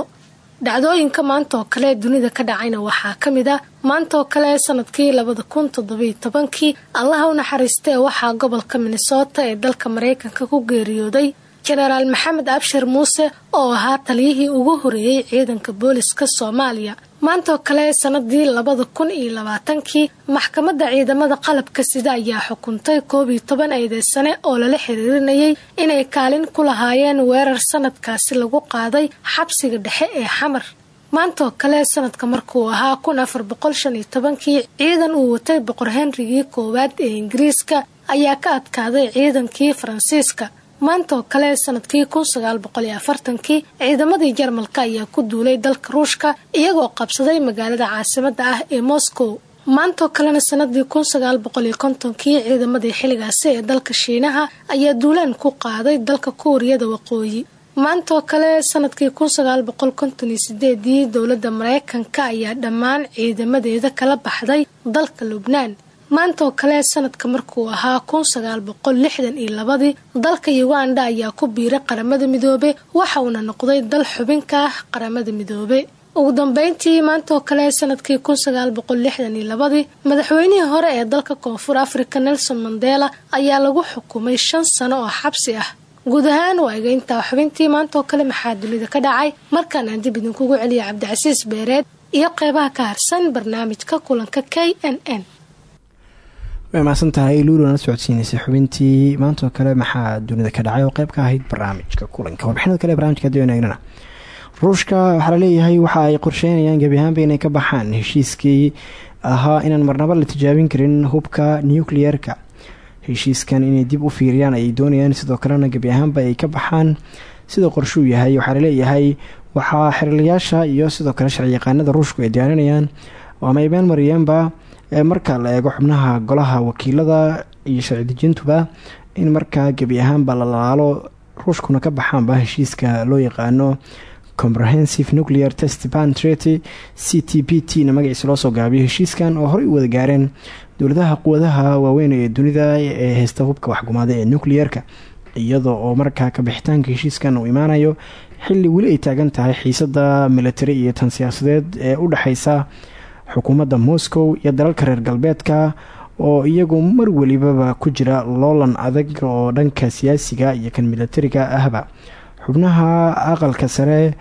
dhacdooyinka maanta oo kale dunida ka dhacayna waxaa ka mid ah maanta oo kale sannadkii labada kun toddobiyo tobankii allaha u naxariistee waxaa gobolka minnesota ee dalka maraykanka ku geeriyooday jenaraal maxamed abshir muuse oo ahaa taliyihii ugu horeeyey ciidanka booliska soomaaliya maantaoo kale sanadii labada kun iyo labaatankii maxkamadda ciidamada qalabka sida ayaa xukuntay koob iyo toban eedeysane oo lala xiriirinayay inay kaalin ku lahaayeen weerar sanadkaasi lagu qaaday xabsiga dhexe ee xamar. Maantaoo kale sanadka markuu ahaa kun afar boqol tobankii ciidan uu watay boqor henrigii koowaad ee ingiriiska ayaa ka adkaaday ciidankii faransiiska maanta oo kale sannadkii kun sagaal boqol ciidamadii jarmalka ayaa ku duulay dalka ruushka iyagoo qabsaday magaalada caasimada ah ee moscow. Maantaoo kalena sanadii kun sagaal boqol iyo kontonkii ciidamadii xilligaasi ee dalka shiinaha ayaa duulaan ku qaaday dalka kuuriyada waqooyi. Maantaoo kale sannadkii kun sagaal boqol konton mareykanka ayaa dhammaan ciidamadeeda kala baxday dalka lubnaan maantaoo kale sanadka markuu ahaa kun sagaal boqol lixdan iyo labadii dalka uganda ayaa ku biiray qaramada midoobe waxa uuna noqday dal xubinka ah qaramada midoobe ugu dambeyntii maantaoo kale sannadkii kun sagaal boqol lixdan iyo labadii madaxweynihii hore ee dalka koonfur africa nelson mandela ayaa lagu xukumay shan sano oo xabsi ah. Guud ahaan waa iga xubintii maantaoo kale maxaa dunida ka dhacay? Markaan aan dib idinkugu celiya cabdicasiis beereed iyo qeybaha ka harsan barnaamijka kulanka k n n way mahadsan tahay luulana la socodsiineysay xubintii. Maantaoo kale maxaa dunida ka dhacay oo qeyb ka ahayd barnaamijka kulanka? Warbixinada kale barnamijka haddii egnana la leeyahay waxa ay qorsheynayaan gebi ahaanba inay ka baxaan heshiiskii ahaa inaan marnabo la tijaabin karin hubka nucleer-ka heshiiskan inay dib u fiiriyaan ayay doonayaan sidoo kalena gebi ahaanba ay ka baxaan sida qorshuu yahay. Waxaa la leeyahay waxaa xirilayaasha iyo sidoo kale sharciyaqaanada ruushku ay diyaarinayaan. Ama ay meel marka la eego xubnaha golaha wakiilada iyo sharci in markaa gebi ahaanba la laalo ruushkuna ka baxaanba heshiiska loo yaqaano comprehensive nuclear test ban treaty c t p t na magaciisa loo soo gaabiyo heshiiskan oo horey u wada gaareen dowladaha quwadaha waaweyn ee dunida ee haysta hubka waxgumaada ee nucleer-ka iyadoo oo markaa kabixitaanka heshiiskan uu imaanayo xilli weli ay taagan tahay xiisada militari iyo tan siyaasadeed ee u dhexeysa xukuumadda moscow iyo dalalka reer galbeedka oo iyagu mar welibaba ku jira loolan adag oo dhanka siyaasiga iyo kan militariga ahba. Xubnaha aqalka sare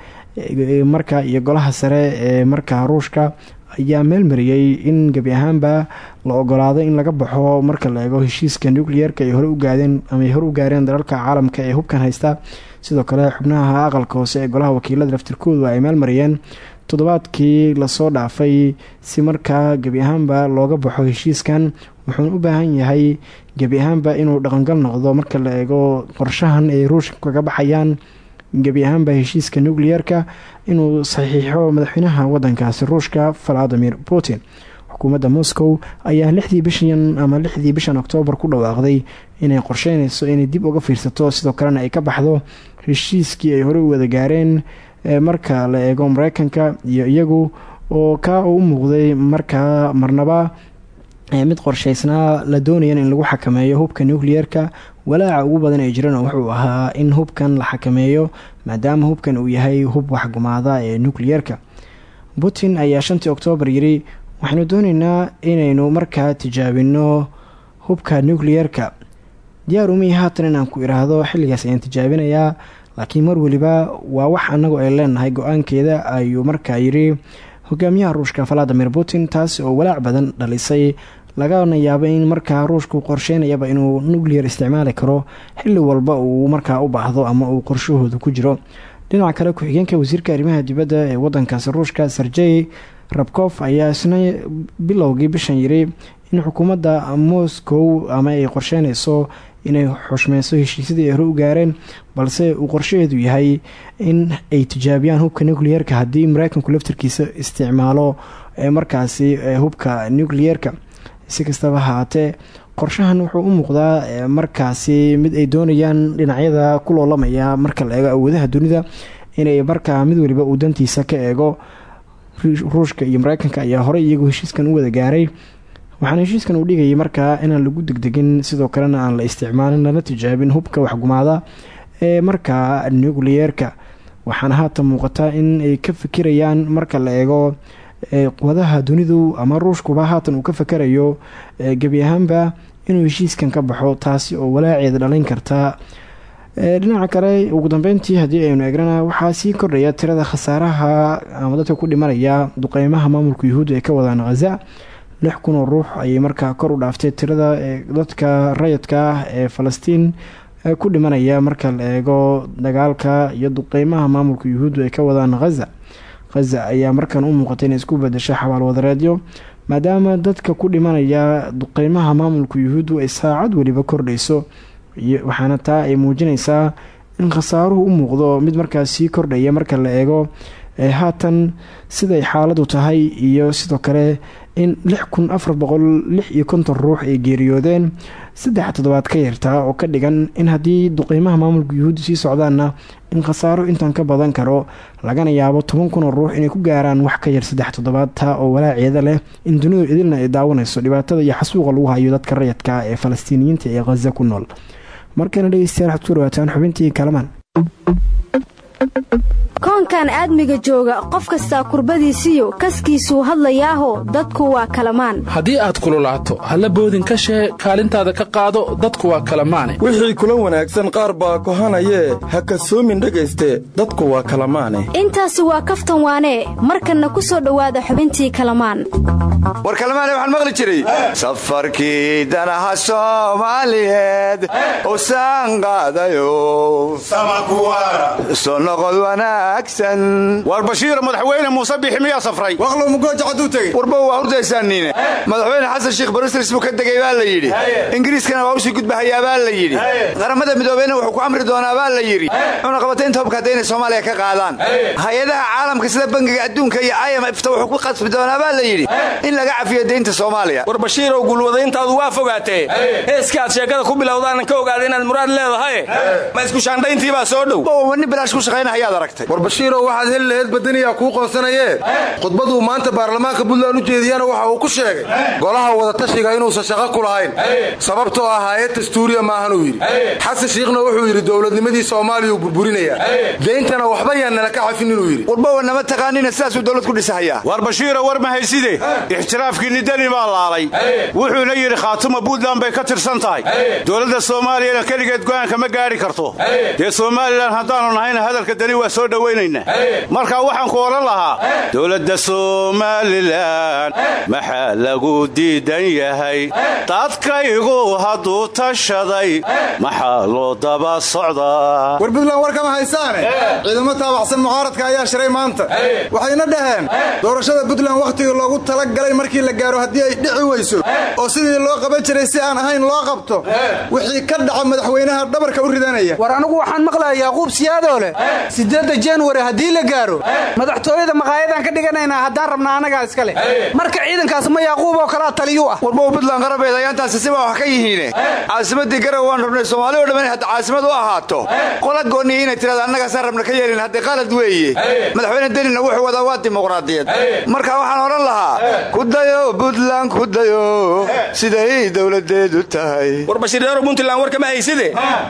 marka iyo golaha sare ee markaa ruushka ayaa meel mariyey in gebi ahaanba la ogolaado in laga baxo marka la eego heshiiska nucleer-ka ay hore u gaadeen ama ay hore u gaareen dalalka caalamka ee hubkan haysta. Sidoo kale xubnaha aqalka hoose ee golaha wakiilada laftirkoodu ay meel mariyeen toddobaadkii la soo dhaafay si markaa gebi ahaanba looga baxo heshiiskan wuxuuna u baahan yahay gebi ahaanba inuu dhaqangal noqdo marka la eego qorshahan ay ruushka kaga baxayaan. Gebi ahaanba heshiiska nucleer-ka inuu saxiixo madaxweynaha wadankaasi ruushka valadimir putin. Xukuumadda moscow ayaa lixdii bishan ama lixdii bishan oktoobar ku dhawaaqday inay qorsheynayso inay dib uga fiirsato sidoo kalena ay ka baxdo heshiiskii ay hore u wada gaareen marka la eego mareykanka iyo iyagu oo kaa u muuqday markaa marnaba mid qorsheysnaa la doonayana in lagu xakameeyo hubka nucleer-ka walaaca ugu badan ee jirana wuxuu ahaa in hubkan la xakameeyo maadaama hubkan uu yahay hub waxgumaada ee nucleer-ka putin ayaa shantii oktoobar yiri waxaynu dooneynaa inaynu markaa tijaabino hubka nucleer-ka diyaar umii haatan inaan ku iraahdo xilligaas ayaan tijaabinayaa laakiin mar weliba waa wax anagu ay leenahay. Go'aankeeda ayuu markaa yiri hogaamiyaha ruushka valadimir putin taas oo walaac badan dhalisay. Lagana yaabo in markaa ruushku qorsheynayaba inuu nuclear isticmaali karo xilli walba uu markaa u baahdo ama uu qorshahooda ku jiro. Dhinaca kale ku-xigeenka wasiirka arrimaha dibadda ee wadankaasi ruushka serjey rabkof ayaa isna bilowgii bishan yiri in xukuumadda moscow ama ay qorsheynayso inay xushmeyso heshiisyadii hore u gaareen balse uu qorshaheedu yahay in ay tijaabiyaan hubka nucleer-ka haddii mareykanku laftarkiisa isticmaalo markaasi hubka nucleer-ka si kastaba haatee qorshahan wuxuu u muuqdaa markaasi mid ay doonayaan dhinacyada ku loolamaya marka la eego awoodaha dunida inay markaa mid waliba uu dantiisa ka eego. Ruushka iyo mareykanka ayaa horey iyagu heshiiskan u wada gaaray waxaana heshiiskan uu dhigayay markaa inaan lagu degdegin sidoo kalena aan la isticmaalin lana tijaabin hubka waxgumaada ee markaa nucleer-ka waxaana haatan muuqataa in ay ka fikirayaan marka la eego quwadaha dunidu ama ruushkuba haatan uu ka fakarayo gebi ahaanba inuu heshiiskan ka baxo taasi oo walaaceeda dhalin karta. Dhinaca kale ugu dambeyntii haddii aynu eegrana waxaa sii kordhaya tirada khasaaraha ama dadka ku dhimanaya duqeymaha maamulka yuhuudda ee ka wadaan khaza lix kun oo ruux ayay markaa kor u dhaaftay tirada dadka rayadka ah ee falastiin ku dhimanaya marka la eego dagaalka iyo duqeymaha maamulka yuhuuddu ay ka wadaan khaza khaza ayaa markan u muuqatay inay isku bedesha xabaal wadareedyo maadaama dadka ku dhimanaya duqeymaha maamulka yuhuuddu ay saacad weliba kordhayso waxaana taa ay muujinaysaa in khasaaruhu u muuqdo mid markaas sii kordhaya marka la eego haatan siday xaaladu tahay iyo sidoo kale in ruux ay geeriyoodeen saddex toddobaad ka yartaa oo ka dhigan in haddii duqeymaha maamulka yuhuudda sii socdaanna in khasaaro intan ka badan karo lagana yaabo toban kun oo ruux inay ku gaaraan wax ka yar saddex toddobaad taa oo walaaceeda leh in dunidu idilna ay daawanayso dhibaatada iyo xasuuqa lagu hayo dadka rayadka ee falastiiniyiinta ee khaza ku nool. Markana dhegeystayaal waxaad ku dhawaataan xubintii kalamaan koonkan aadmiga jooga qof kastaa kurbadiisiyo kaskiisuu hadlayaaho dadku waa kalamaan. Haddii aad kululaato halla boodin ka shee kaalintaada ka qaado dadku waa kalamaane. Wixii kula wanaagsan qaar baa kohanayee ha kasoomin dhegayste dadku waa kalamaane. Intaasi waa kaftan waanee markanna ku soo dhowaada xubintii kalamaan. War kalamaane waxaan maqli jiray. Safarkii danaha soomaaliyeed usaan qaadayo. Soo noqod wanaagsan war bashiir madaxweyne muuse bixi miyaa safray? Waqlow mugooja cadduu tegey. Warba waa hurdaysaaniine madaxweyne xasan sheekh barisris buu ka degay baa la yidhi. Ingiriiskana waa u sii gudbahayaa baa la yidhi. Qaramada midoobeyna wuxuu ku amri doonaa baa la yidhi. Cunaqabataynta hubka hadda inay soomaaliya ka qaadaan. Hay'adaha caalamka sida bangiga adduunka iyo imfta wuxuu ku qasbi doonaa baa la yidhi. In laga cafiyo deynta soomaaliya. War bashiirow gulwadayntaadu waa fogaatee. Heeska aad sheekada ku bilowdaanan ka ogaada inaad muraad leedahay. Ma isku shaandhayntiibaa soo dhow? Nin bilaash ku shaqaynahayaad aragtay war bashiirow waxaad heli laheyd badaniyaa kuu qoonsanayee khudbaduu maanta baarlamaanka puntland u jeediyana waxa uu ku sheegay. Golaha wadatashiga inuusan shaqo ku lahayn. Sababtoo ah haayad dastuuriya maahanuu yidhi. Xasan shiikhna wuxuu yidhi dowladnimadii soomaaliyau burburinayaa deyntana waxba yaan nala ka cafin inuu yidhi. Warbawa nama taqaanina sidaasuu dowlad ku dhisahayaa war bashiiro war ma hayside? Ixtiraafkii nidani baa laalay. Wuxuuna yidhi khaatuma puntland bay ka tirsan tahay. Dowladda soomaaliyana keligeed go'aanka ma gaadhi karto. Dee somalilan haddaanu nahayna hadalka dani waa soo dhowaynaynaa marka waxaan ku odhan lahaa dowladda somalilan maxaa lagu diidan yahay? Dadkaygu hadduu tashaday maxaa loo daba socdaa? War puntland war kama haysaane? Ciidamo taabacsan mucaaradka ayaa shiray maanta. Waxayna dhaheen doorashada puntland wakhtigii loogu talagalay markii la gaaro haddii ay dhici weyso oo sidii loo qaban jiray si aan ahayn loo qabto wixii ka dhaca madaxweynaha dhabarka u ridanaya. War anigu waxaan maqlayaa yaquub siyaadoo leh siddeedda januari haddii la gaaro madaxtooyada maqaayadaan ka dhiganaynaa haddaan rabnaa annagaa iska leh marka ciidankaas ma yaaquub oo kalea taliyuu ah. Warbow puntland qarabeed ayaantaasi siba wax ka yihiine. Caasimadii garow waan rabnay soomaali o dhamma inay hadda caasimad u ahaato. Qola gooniya inay tirada annagaasaan rabna ka yeelin hadday qalad weeye madaxweyne denina wuxuu wadaa waa dimuqraadiyad. Marka waxaan odhan lahaa ku dayo puntland ku dayo. Siday dowladeedu tahay. War bashiiryaaro puntland war kama hayside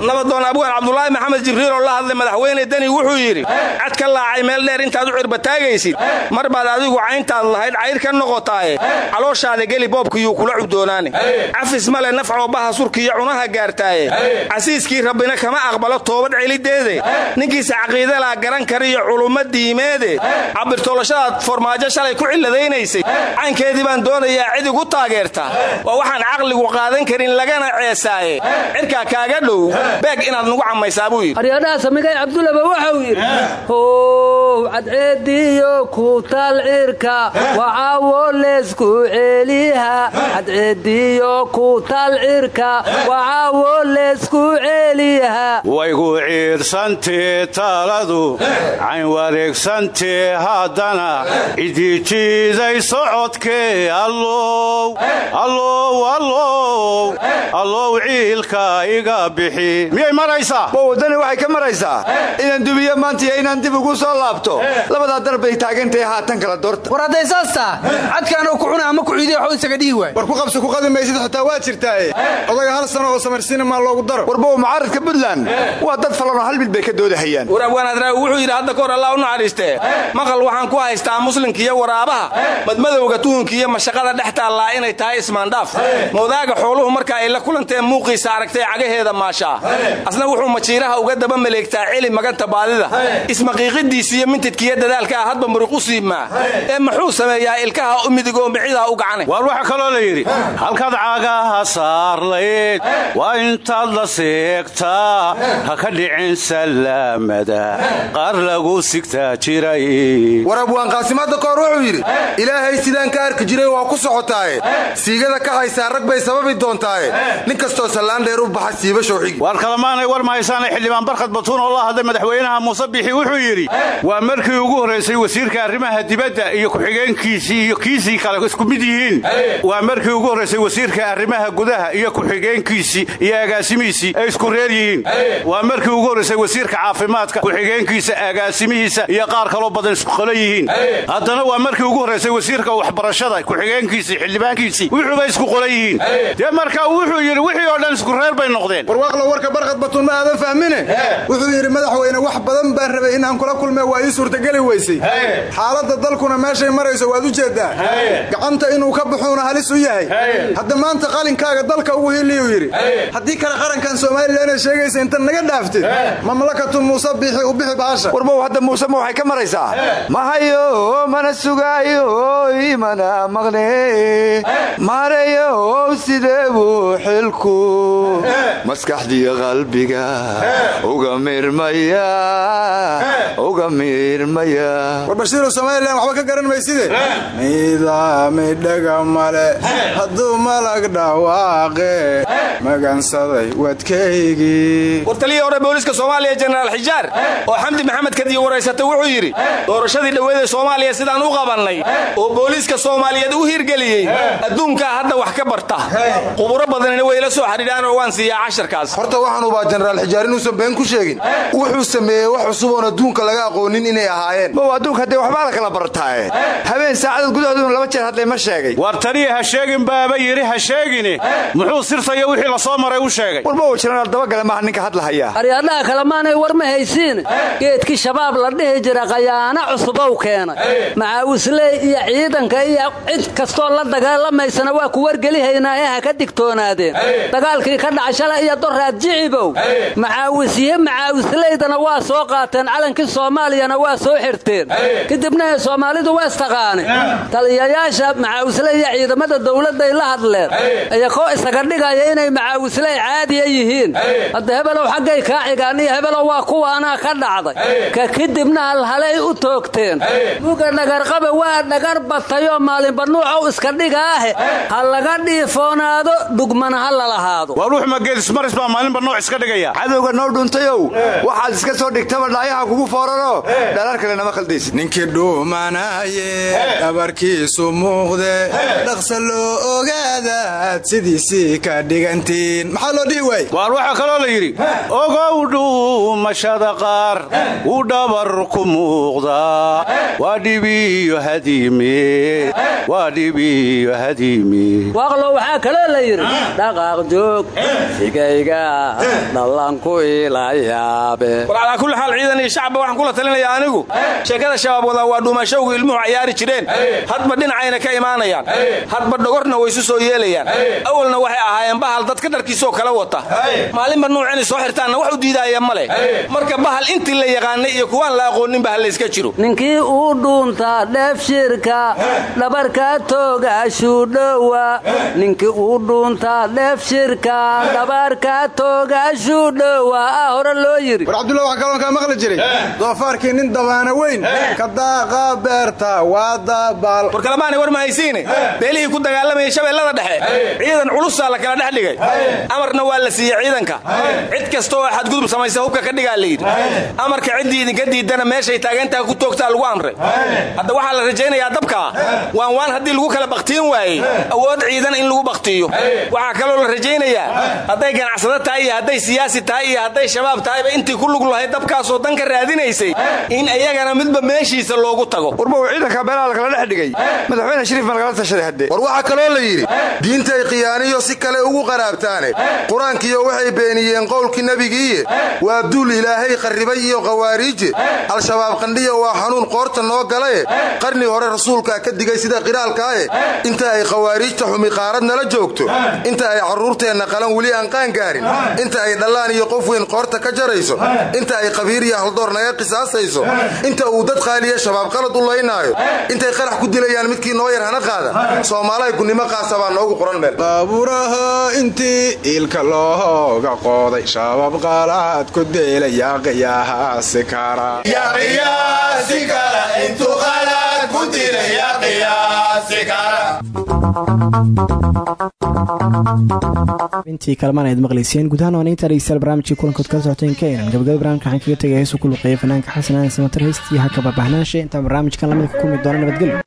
nabadoon abwaan cabdulaahi maxamed jibriil oo la hadlay madaxweyne deni wuxuu yidhi cad ka laacay meel dheer intaad u cirbataagaysid mar baad adigu cayntaad lahayd cayr ka noqotaaye. Calooshaada geli boobkiyuu kula cudoonaane cafis male nafcoo baha surkiiyo cunaha gaartaaye. Casiiskii rabbina kama aqbalo toobad celideede. Ninkiisa caqiidalaa garan kariyo culummo diimeede. Cabirtoolashadaad formaajo shalay ku cilladaynaysay caynkeedii baan doonayaa cid igu taageerta. Waa waxaan caqligu qaadan karin lagana ceesaaye. Cirkaa kaaga dhow beeg inaad nugu cammaysaa buu yidhi. Aryadhaha samigay cabdulaba waxau yidhi how cadceediyo ku tal cirka. Wacaawo leesku celiha cadceediyo ku tal cirka. Wacaawo leesku celiha waygu ciirsantee taaladu. Cayn wareegsantee haddana. Cidii jiiday socodkee allow allow allow. Allow ciilka iga bixi. Miyay maraysaa? Waddani waxay ka maraysaa. Inaan dubiyo maanta inaan dib ugu soo laabto. Labadaa dar bay taagantahay haatan kala doorta. War hadday saas taa cadkaanoo ku cuna ama ku ciidiya waxuu isaga dhihi waay. War ku qabsi ku qadi maysid xitaa waa jirtaaye. Odaga hal sano oo samarsiina maa loogu daro. Warbow mucaaradka puntland. Waa dad falanoo hal mid bay ka doodahayaan. War abwaanadraawi wuxuu yidhi hadda kahor allah u naxariistee maqal waxaan ku haystaa muslimka iyo waraabaha. Madmadowga tuhunka iyo mashaqada dhex taallaa inay tahay ismaandhaaf moodaaga xooluhu marka ay la kulanteen muuqiisa aragtay cagaheeda maashaa. Asna wuxuu majiiraha uga daba maleegtaa celi maganta baadida ismaqiiqidiisa iyo mintidkiiyo dadaalkaa hadba muruq u siimaa ee muxuu sameeyaa ilkaha u midigoo micidaa u gacanay waar waxaa kaloo la yidhi halkaad cagaha saarlayd waa intaad la seegtaa ha ka dhicin salaamada qaar lagu sigtaa jiray. War abwaan qaasimaadda koor wuxuu yidhi ilaahay sidaan ka arki jiray waa ku socotaaye siigada ka haysaa rag bay sababi doontaaye nin kastoo sallaan dheer u baxa siiba showxigi waar kalamaanay war mahaysaanay xildhibaan barkhad batuun oo la hadlay madaxweynaha muuse bixi wuxuu yidhi waa markii ugu horraysay wasiirka arrimaha dibadda iyo ku-xigeenkiisii iyo kiisii kale isku mid yihiin. Waa markii ugu horraysay wasiirka arrimaha gudaha iyo ku-xigeenkiisii iyo agaasimihiisii ay isku reer yihiin. Waa markii ugu horraysay wasiirka caafimaadka ku-xigeenkiisa agaasimihiisa iyo qaar kaloo badan isku qolo yihiin. Haddana waa markii ugu horraysay wasiirka waxbarashada ku-xigeenkiisii xildhibaankiisii wuxuubay isku qolo yihiin. Dee marka wuxuu yidhi wixii oo dhan isku reer bay noqdeen. Warwaaqlo warka barqad batuun ma aadan fahmine? Wuxuu yidhi madaxweyne wax badan baan rabay inaan kula kulme waa ii suurtageli weysay. Xaaladda dalkuna meeshay marayso waad u jeeddaa. Gacanta inuu ka baxuuna halis u yahay. Hadda maanta qalinkaaga dalka ugu hiliyuu yidhi. Haddii kale qarankan somalilanee sheegaysa inta naga dhaaftid mamlakatu muuse biixi u bixi baasha. Warbow hadda muuse ma waxay ka maraysaa? Ma hayo mana sugaayo imana maqne maareeyo sidee buu xilku maskaxdiyo qalbiga uga mirmaya uga mirmaya war bashiirow somalilan waxba ka garan mayside miidamidhaga male hadduu malag dhawaaqe magansaday wadkaygii. War taliyii hore booliiska soomaaliya jenaraal xijaar oo xamdi maxamed kadiyo waraysatay wuxuu yidhi doorashadii dhoweeda soomaaliya sidaan u qabannay oo booliiska soomaaliyeed u hirgeliyey adduunkaa hadda wax ka barta. Quburo badanina way la soo xadhiidhaan oo waan siiyaa casharkaas. Horta waxaan ubaa jenaraal xijaar inuusan been ku sheegin. Wuxuu sameeyey wax cusub oon adduunka laga aqoonin inay ahaayeen. Mow adduunka haddee waxbaa la kala bartaaye habeen saacadad gudahoodun laba jeer hadlay ma sheegay. War taniya ha sheegin baaba yidhi ha sheegine muxuu sirtayo wixii la soo maray u sheegay. Warbow jenaraal dabagale maaha ninka hadlahayaa aryaadhaha kale maanay war ma haysiin. Geedkii shabaab la dhihi jira khayaano cusubow keenay. Macaawisley iyo ciidanka iyo cid kastoo la dagaalamaysana waa ku wargelihaynaaye ha ka digtoonaadeen. Dagaalkii ka dhaca shala iyo doraad jicibow macaawisye macaawisleydana waa soo qaateen calankii soomaaliyana waa soo xirteen. Kadibna soomaalidu waa istaqaane taliyayaasha macaawisley iyo ciidamada dowladday la hadleen. Iyakoo isaga dhigaya inay macaawisley caadiya yihiin. Hadda hebelow xaggay kaa xigaan iyo hebelow waa kuwaanaa ka dhacday. Ka kadibna halhalay u toogteen. Muga dhagarqabe waa dhagar batayoo maalinba nuucow iska dhigaahe ha laga dhiifoonaado dhugmana ha lalahaado waa ruux mageedismaris baa maalinba nooc iska dhigaya. Cadowga noo dhuntayow waxaad iska soo dhigtaba dhaayaha kugu foorano dhalaar kale nama khaldaysid ninkii dhuumanaaye dhabarkiisu muuqde dhaqsa loo ogaadaad sidiisii ka dhigantiin maxaa loo dhihi waay waar waxaa kaloo la yidhi ogow dhuumashada qaar uu dhabar ku muuqdaa waa dhibiyo hadiime waa dhibiyo hadiime waaqlo waxaa kaloo la yidhi dhaqaaq joog sigayga dhallanku ilayaabe war calaa kulli xaal ciidan iyo shacabba waxaan kula talinayaa anigu. Sheekada shabaab wadaa waa dhuumashowgu ilmuhu cayaari jireen. Hadba dhinacayna ka imaanayaan. Hadba dhogorna way isu soo yeelayaan. Awalna waxay ahaayeen bahal dadka dharkiisoo kala wata. Maalinba nuuc inay soo xirtaanna wax u diidaaya ma leh. Marka bahal intii la yaqaanay iyo kuwaan la aqooninba ha layska jiro. Ninkii uu dhuuntaa dheefshirka dhabarkaa toogaashuu dhowa ninkii uu dhuuntaa dheefshirka dhabarkaa toogaashuu dhowa ah hore loo yidhi war cabdulla waxaa kaloon kaa maqli jiray. Doofaarkii nin dabaana weyn. Ka daaqa beerta waa dabaal war kalamaanay war ma haysiine beelihii ku dagaalamayay shabeellada dhexe. Ciidan culusaa la kala dhex dhigay amarna waa la siiyey ciidanka. Cid kasta oo xadgudub samaysa hubka ka dhigaa la yidhi. Amarka ciddii idinka diidana meeshay taagantaha ku toogtaa lagu amray. Hadda waxaa la rajaynayaa dabkaa waan waan haddii lagu kala bakhtiyin waayey awood ciidan in lagu bakhtiyo waxaa kaloo la rajaynayaa hadday ganacsado tahay iyo hadday siyaasi tahay iyo hadday shabaab tahayba intii ku lug lahayd dabkaasoo dan ka raadinaysay in iyagana midba meeshiisa loogu tago. Warbow ciidanka beelaha lakala dhex dhigay? Madaxweyne shariif ma lagala tashaday hadde war waxaa kaloo la yidhi diintay khiyaaniyo si kale ugu qaraabtaane qur'aankiyo waxay beeniyeen qowlkii nebigiiye. Waa duul ilaahay qarribay iyo khawaariije al-shabaab qandhiya waa xanuun qoorta noo galaye. Qarni hore rasuulkaa ka digay sida qiraalkaaye. Inta ay khawaariijta xumi qaarad nala joogto. Inta ay carruurteenna qalan weli aan qaangaarin inta ay dhallaan iyo qof weyn qoorta ka jarayso. Inta ay qabiir iyo haldoor naga qisaasayso. Inta uu dad qaaliya shabaab qalad u laynaayo. Intay qarax ku dilayaan midkii noo yar hana qaada soomaalahay gunnimo qaasa baa noogu qoran meel intii iilka looga qooday shabaab qaalaad ku deelaya qiyaasi intii kalamaan aad maqlayseen gudahaan waan intaa dhegeystayaal barnaamijkii kulankood kala socoteen ka inan gabagaba barnamijka waxaan kaga tegay heesu ku luqeeya fanaanka xasan aan samatar heystii haka babahnaanshe intaan barnaamijkan lamida ku kulmi doona nabadgelyo